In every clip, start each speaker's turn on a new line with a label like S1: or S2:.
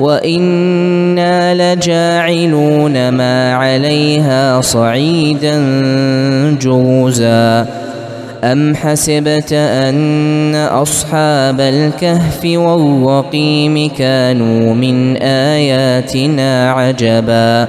S1: وإنا لجاعلون ما عليها صعيدا جوزا أم حسبت أن أصحاب الكهف والرقيم كانوا من آياتنا عجبا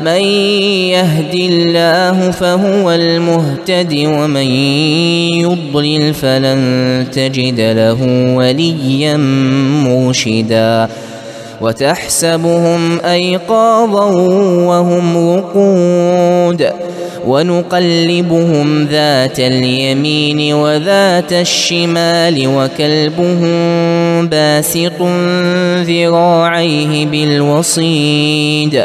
S1: من يهد الله فهو المهتد ومن يضلل فلن تجد له وليا مرشدا وتحسبهم أيقاظا وهم رقود ونقلبهم ذات اليمين وذات الشمال وكلبهم باسط ذراعيه بالوصيد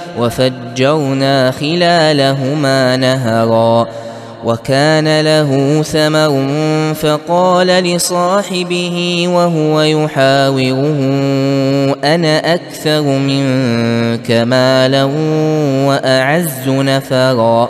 S1: وفجرنا خلالهما نهرا وكان له ثمر فقال لصاحبه وهو يحاوره أنا أكثر منك مالا وأعز نفرا.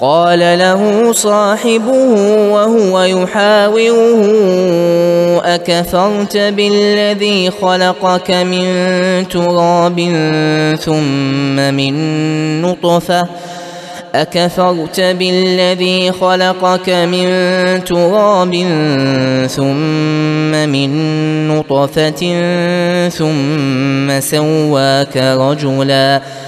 S1: قال له صاحبه وهو يحاوره أكفرت بالذي خلقك من تراب ثم من نطفة؟ أكفرت بالذي خلقك من تراب ثم من نطفة ثم سواك رجلاً؟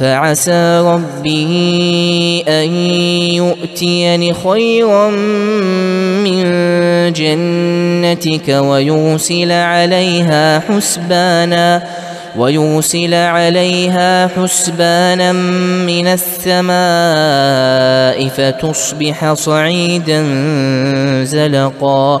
S1: فعسى ربه أن يؤتيني خيرا من جنتك ويرسل عليها حسبانا ويرسل عليها حسبانا من السماء فتصبح صعيدا زلقا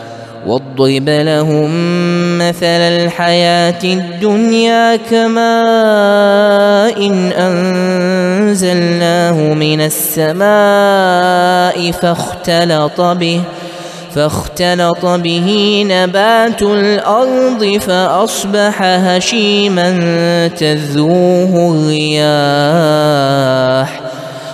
S1: واضرب لهم مثل الحياة الدنيا كماء إن أنزلناه من السماء فاختلط به فاختلط به نبات الأرض فاصبح هشيما تذروه الرياح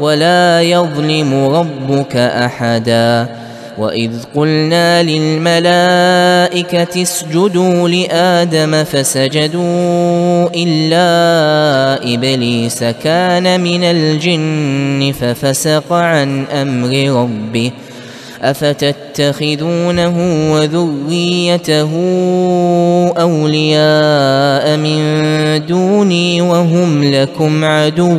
S1: ولا يظلم ربك أحدا. وإذ قلنا للملائكة اسجدوا لآدم فسجدوا إلا إبليس كان من الجن ففسق عن أمر ربه. أفتتخذونه وذريته أولياء من دوني وهم لكم عدو.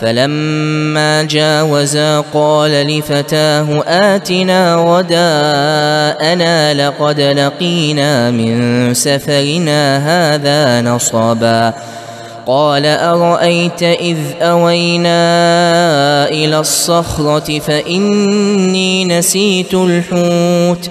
S1: فلما جاوزا قال لفتاه آتنا وداءنا لقد لقينا من سفرنا هذا نصبا قال أرأيت إذ أوينا إلى الصخرة فإني نسيت الحوت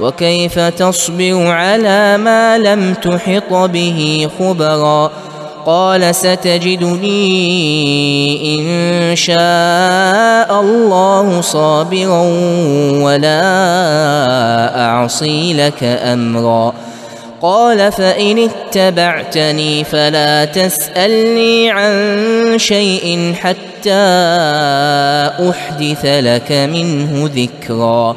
S1: وكيف تصبر على ما لم تحط به خبرا قال ستجدني إن شاء الله صابرا ولا أعصي لك أمرا قال فإن اتبعتني فلا تسألني عن شيء حتى أحدث لك منه ذكرًا